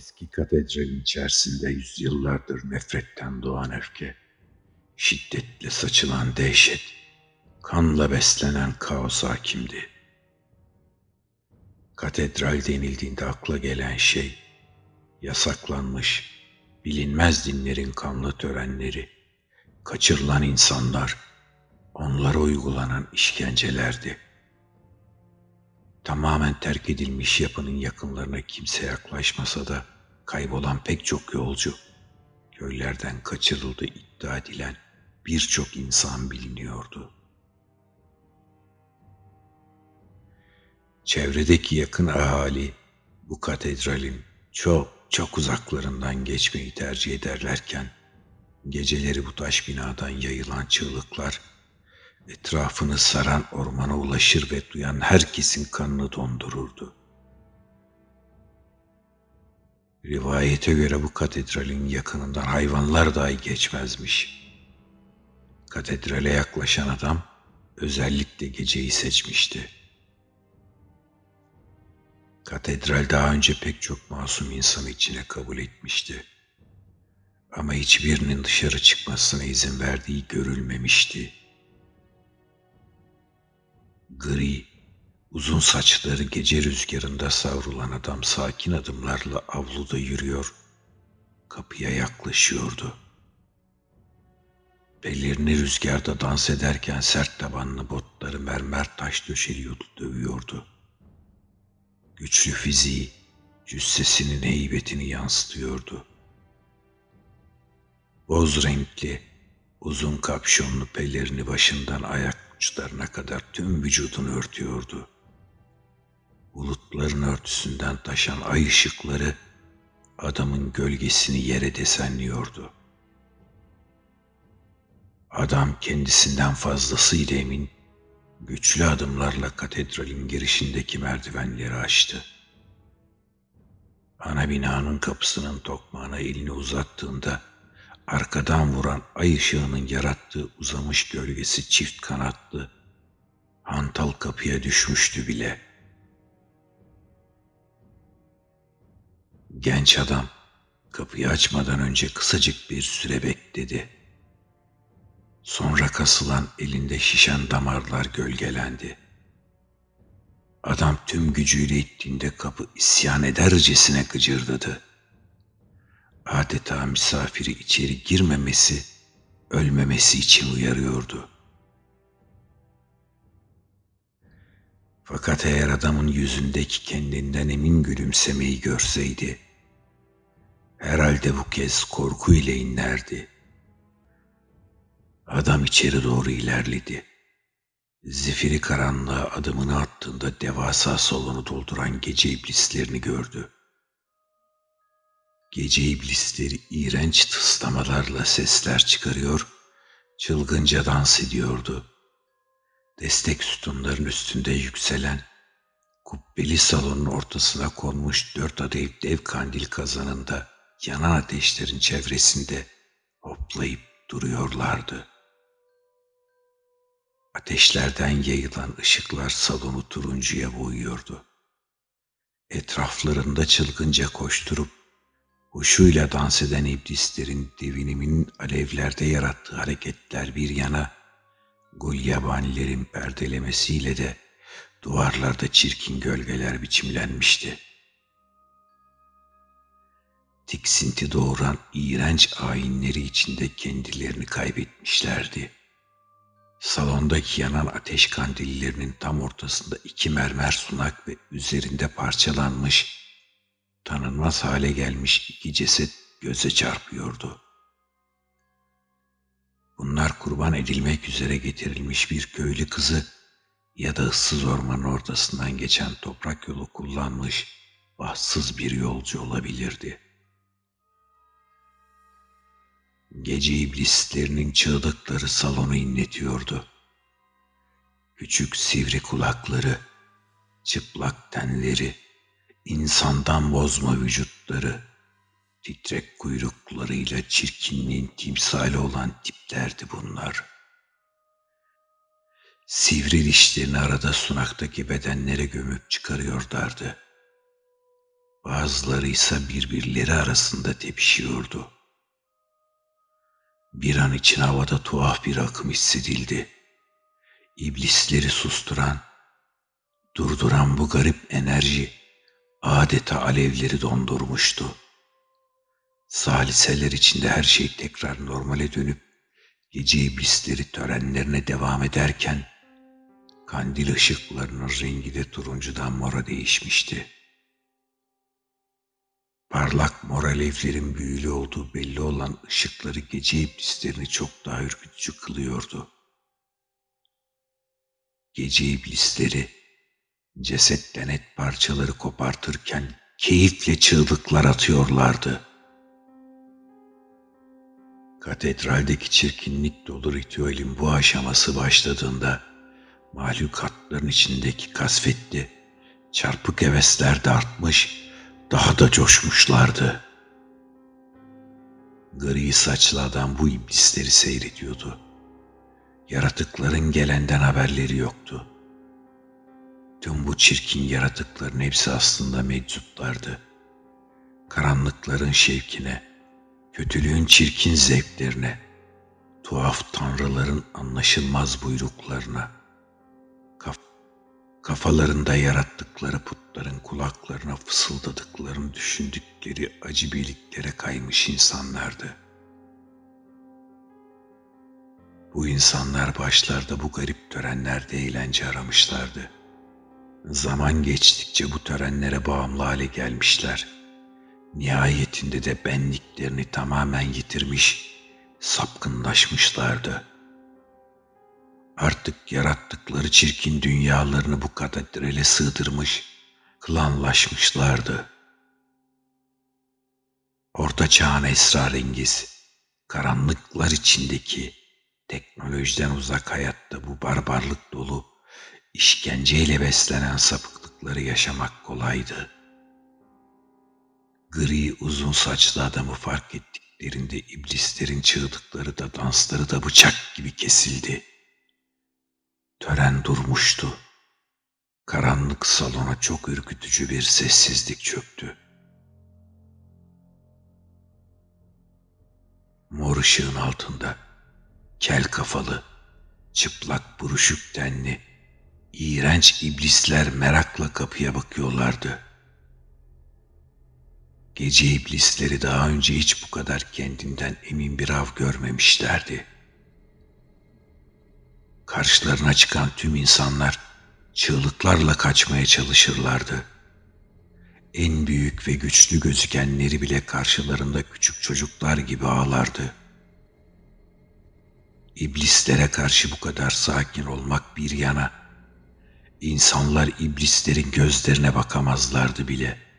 Eski katedralin içerisinde yüzyıllardır nefretten doğan öfke, şiddetle saçılan dehşet, kanla beslenen kaos hakimdi. Katedral denildiğinde akla gelen şey, yasaklanmış, bilinmez dinlerin kanlı törenleri, kaçırılan insanlar, onlara uygulanan işkencelerdi. Tamamen terk edilmiş yapının yakınlarına kimse yaklaşmasa da kaybolan pek çok yolcu, köylerden kaçırıldı iddia edilen birçok insan biliniyordu. Çevredeki yakın ahali bu katedralin çok çok uzaklarından geçmeyi tercih ederlerken geceleri bu taş binadan yayılan çığlıklar etrafını saran ormana ulaşır ve duyan herkesin kanını dondururdu. Rivayete göre bu katedralin yakınından hayvanlar dahi geçmezmiş. Katedrale yaklaşan adam özellikle geceyi seçmişti. Katedral daha önce pek çok masum insanı içine kabul etmişti. Ama hiçbirinin dışarı çıkmasına izin verdiği görülmemişti. Gri, uzun saçları gece rüzgarında savrulan adam sakin adımlarla avluda yürüyor, kapıya yaklaşıyordu. Bellerini rüzgarda dans ederken sert tabanlı botları mermer taş döşeli yolu dövüyordu. Güçlü fiziği, cüssesinin heybetini yansıtıyordu. Boz renkli, uzun kapşonlu pelerini başından ayak uçlarına kadar tüm vücudunu örtüyordu. Bulutların örtüsünden taşan ay ışıkları adamın gölgesini yere desenliyordu. Adam kendisinden fazlasıyla emin, güçlü adımlarla katedralin girişindeki merdivenleri açtı. Ana binanın kapısının tokmağına elini uzattığında arkadan vuran ay ışığının yarattığı uzamış gölgesi çift kanatlı, hantal kapıya düşmüştü bile. Genç adam kapıyı açmadan önce kısacık bir süre bekledi. Sonra kasılan elinde şişen damarlar gölgelendi. Adam tüm gücüyle ittiğinde kapı isyan edercesine gıcırdadı adeta misafiri içeri girmemesi, ölmemesi için uyarıyordu. Fakat eğer adamın yüzündeki kendinden emin gülümsemeyi görseydi, herhalde bu kez korku ile inlerdi. Adam içeri doğru ilerledi. Zifiri karanlığa adımını attığında devasa salonu dolduran gece iblislerini gördü. Gece iblisleri iğrenç tıslamalarla sesler çıkarıyor, çılgınca dans ediyordu. Destek sütunların üstünde yükselen, kubbeli salonun ortasına konmuş dört adayıp dev kandil kazanında yanan ateşlerin çevresinde hoplayıp duruyorlardı. Ateşlerden yayılan ışıklar salonu turuncuya boyuyordu. Etraflarında çılgınca koşturup Huşuyla dans eden iblislerin devinimin alevlerde yarattığı hareketler bir yana, gulyabanilerin perdelemesiyle de duvarlarda çirkin gölgeler biçimlenmişti. Tiksinti doğuran iğrenç ayinleri içinde kendilerini kaybetmişlerdi. Salondaki yanan ateş kandillerinin tam ortasında iki mermer sunak ve üzerinde parçalanmış tanınmaz hale gelmiş iki ceset göze çarpıyordu. Bunlar kurban edilmek üzere getirilmiş bir köylü kızı ya da ıssız ormanın ortasından geçen toprak yolu kullanmış bahtsız bir yolcu olabilirdi. Gece iblislerinin çığlıkları salonu inletiyordu. Küçük sivri kulakları, çıplak tenleri, insandan bozma vücutları, titrek kuyruklarıyla çirkinliğin timsali olan tiplerdi bunlar. Sivri dişlerini arada sunaktaki bedenlere gömüp çıkarıyorlardı. bazıları ise birbirleri arasında tepişiyordu. Bir an için havada tuhaf bir akım hissedildi. İblisleri susturan, durduran bu garip enerji adeta alevleri dondurmuştu. Saliseler içinde her şey tekrar normale dönüp gece iblisleri törenlerine devam ederken kandil ışıklarının rengi de turuncudan mora değişmişti. Parlak mor alevlerin büyülü olduğu belli olan ışıkları gece iblislerini çok daha ürkütücü kılıyordu. Gece iblisleri cesetten et parçaları kopartırken keyifle çığlıklar atıyorlardı. Katedraldeki çirkinlik dolu ritüelin bu aşaması başladığında mahlukatların içindeki kasvetli, çarpık hevesler de artmış, daha da coşmuşlardı. Gri saçlı adam bu iblisleri seyrediyordu. Yaratıkların gelenden haberleri yoktu. Tüm bu çirkin yaratıkların hepsi aslında meczuplardı. Karanlıkların şevkine, kötülüğün çirkin zevklerine, tuhaf tanrıların anlaşılmaz buyruklarına, kaf kafalarında yarattıkları putların kulaklarına fısıldadıklarını düşündükleri acı birliklere kaymış insanlardı. Bu insanlar başlarda bu garip törenlerde eğlence aramışlardı. Zaman geçtikçe bu törenlere bağımlı hale gelmişler. Nihayetinde de benliklerini tamamen yitirmiş, sapkınlaşmışlardı. Artık yarattıkları çirkin dünyalarını bu katedrale sığdırmış, klanlaşmışlardı. Orta çağın esrarengiz, karanlıklar içindeki, teknolojiden uzak hayatta bu barbarlık dolu, işkenceyle beslenen sapıklıkları yaşamak kolaydı. Gri uzun saçlı adamı fark ettiklerinde iblislerin çığlıkları da dansları da bıçak gibi kesildi. Tören durmuştu. Karanlık salona çok ürkütücü bir sessizlik çöktü. Mor ışığın altında kel kafalı, çıplak buruşuk tenli, iğrenç iblisler merakla kapıya bakıyorlardı. Gece iblisleri daha önce hiç bu kadar kendinden emin bir av görmemişlerdi. Karşılarına çıkan tüm insanlar çığlıklarla kaçmaya çalışırlardı. En büyük ve güçlü gözükenleri bile karşılarında küçük çocuklar gibi ağlardı. İblislere karşı bu kadar sakin olmak bir yana, insanlar iblislerin gözlerine bakamazlardı bile.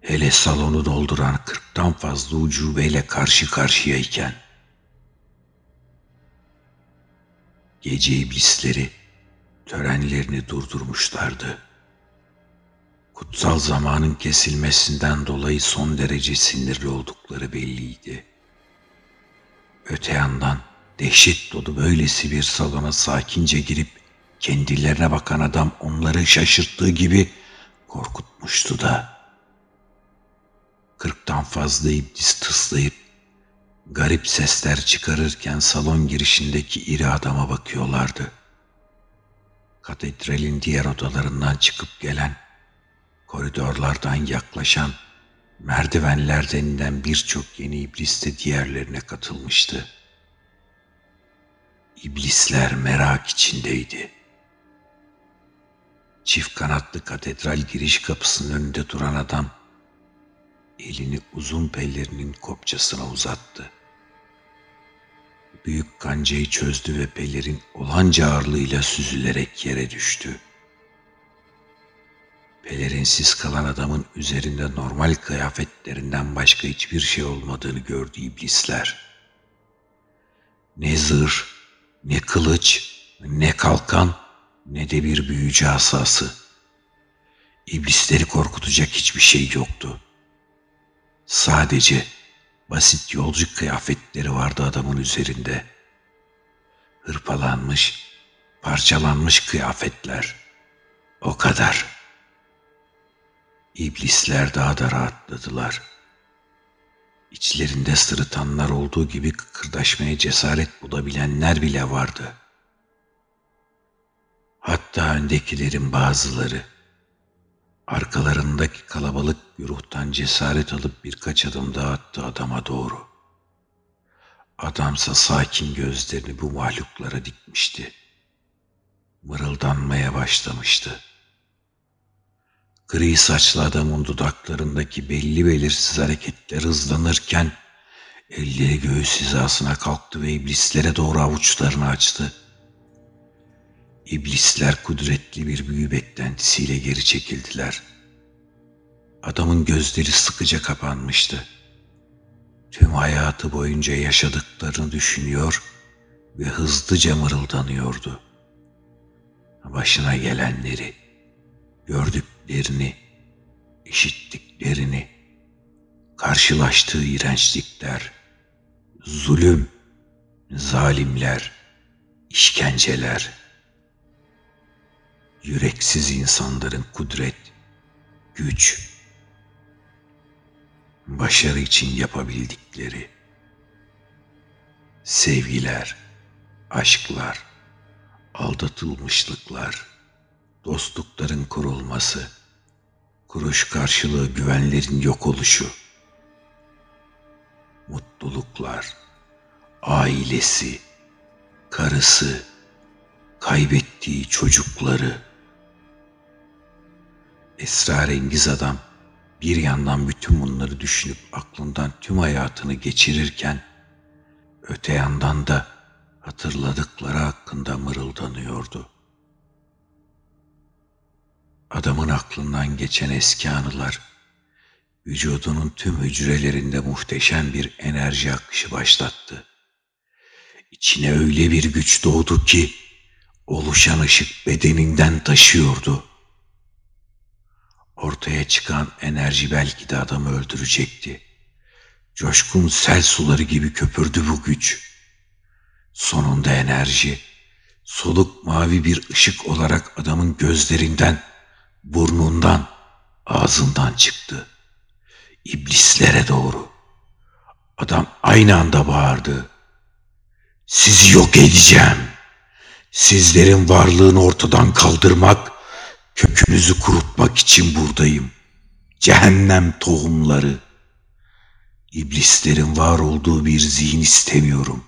Hele salonu dolduran kırktan fazla ucubeyle karşı karşıyayken. Gece iblisleri törenlerini durdurmuşlardı. Kutsal zamanın kesilmesinden dolayı son derece sinirli oldukları belliydi. Öte yandan dehşet dolu böylesi bir salona sakince girip kendilerine bakan adam onları şaşırttığı gibi korkutmuştu da. Kırktan fazla iblis tıslayıp garip sesler çıkarırken salon girişindeki iri adama bakıyorlardı. Katedralin diğer odalarından çıkıp gelen, koridorlardan yaklaşan, merdivenlerden inen birçok yeni iblis de diğerlerine katılmıştı. İblisler merak içindeydi. Çift kanatlı katedral giriş kapısının önünde duran adam elini uzun pellerinin kopçasına uzattı. Büyük kancayı çözdü ve pelerin olanca ağırlığıyla süzülerek yere düştü. Pelerinsiz kalan adamın üzerinde normal kıyafetlerinden başka hiçbir şey olmadığını gördü iblisler. Ne zırh, ne kılıç, ne kalkan, ne de bir büyücü asası. İblisleri korkutacak hiçbir şey yoktu. Sadece basit yolcu kıyafetleri vardı adamın üzerinde. Hırpalanmış, parçalanmış kıyafetler. O kadar. İblisler daha da rahatladılar. İçlerinde sırıtanlar olduğu gibi kıkırdaşmaya cesaret bulabilenler bile vardı. Hatta öndekilerin bazıları arkalarındaki kalabalık güruhtan cesaret alıp birkaç adım daha attı adama doğru. Adamsa sakin gözlerini bu mahluklara dikmişti. Mırıldanmaya başlamıştı. Gri saçlı adamın dudaklarındaki belli belirsiz hareketler hızlanırken elleri göğüs hizasına kalktı ve iblislere doğru avuçlarını açtı. İblisler kudretli bir büyü beklentisiyle geri çekildiler. Adamın gözleri sıkıca kapanmıştı. Tüm hayatı boyunca yaşadıklarını düşünüyor ve hızlıca mırıldanıyordu. Başına gelenleri, gördüklerini, işittiklerini, karşılaştığı iğrençlikler, zulüm, zalimler, işkenceler, yüreksiz insanların kudret, güç, başarı için yapabildikleri, sevgiler, aşklar, aldatılmışlıklar, dostlukların kurulması, kuruş karşılığı güvenlerin yok oluşu, mutluluklar, ailesi, karısı, kaybettiği çocukları, esrarengiz adam bir yandan bütün bunları düşünüp aklından tüm hayatını geçirirken öte yandan da hatırladıkları hakkında mırıldanıyordu. Adamın aklından geçen eski anılar vücudunun tüm hücrelerinde muhteşem bir enerji akışı başlattı. İçine öyle bir güç doğdu ki oluşan ışık bedeninden taşıyordu. Ortaya çıkan enerji belki de adamı öldürecekti. Coşkun sel suları gibi köpürdü bu güç. Sonunda enerji, soluk mavi bir ışık olarak adamın gözlerinden, burnundan, ağzından çıktı. İblislere doğru. Adam aynı anda bağırdı. Sizi yok edeceğim. Sizlerin varlığını ortadan kaldırmak Kökünüzü kurutmak için buradayım. Cehennem tohumları. İblislerin var olduğu bir zihin istemiyorum.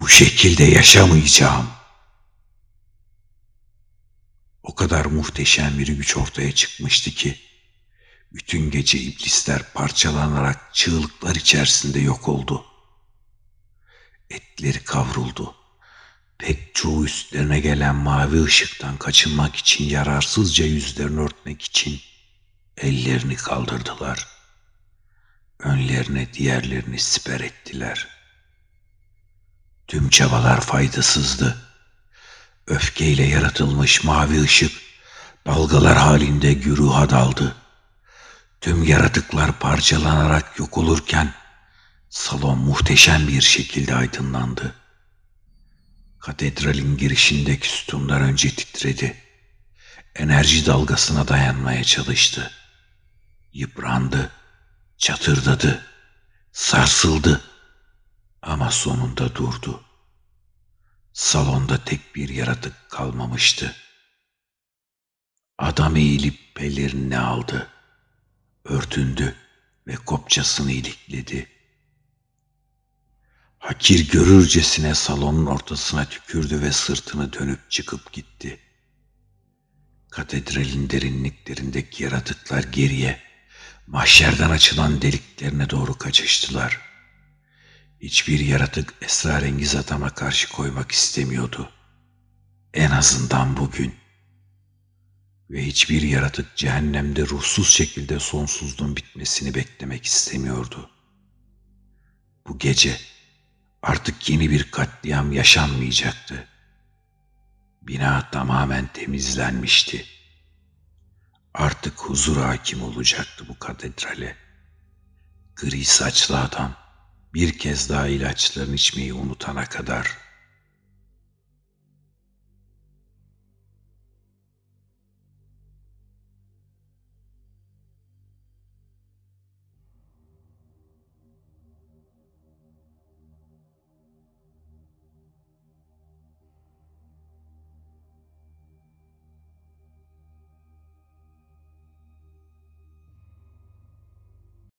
Bu şekilde yaşamayacağım. O kadar muhteşem bir güç ortaya çıkmıştı ki bütün gece iblisler parçalanarak çığlıklar içerisinde yok oldu. Etleri kavruldu pek çoğu üstlerine gelen mavi ışıktan kaçınmak için yararsızca yüzlerini örtmek için ellerini kaldırdılar. Önlerine diğerlerini siper ettiler. Tüm çabalar faydasızdı. Öfkeyle yaratılmış mavi ışık dalgalar halinde güruha daldı. Tüm yaratıklar parçalanarak yok olurken salon muhteşem bir şekilde aydınlandı. Katedralin girişindeki sütunlar önce titredi. Enerji dalgasına dayanmaya çalıştı. Yıprandı, çatırdadı, sarsıldı ama sonunda durdu. Salonda tek bir yaratık kalmamıştı. Adam eğilip pelerini aldı. Örtündü ve kopçasını ilikledi. Hakir görürcesine salonun ortasına tükürdü ve sırtını dönüp çıkıp gitti. Katedralin derinliklerindeki yaratıklar geriye, mahşerden açılan deliklerine doğru kaçıştılar. Hiçbir yaratık esrarengiz adama karşı koymak istemiyordu. En azından bugün. Ve hiçbir yaratık cehennemde ruhsuz şekilde sonsuzluğun bitmesini beklemek istemiyordu. Bu gece Artık yeni bir katliam yaşanmayacaktı. Bina tamamen temizlenmişti. Artık huzur hakim olacaktı bu katedrale. Gri saçlı adam bir kez daha ilaçlarını içmeyi unutana kadar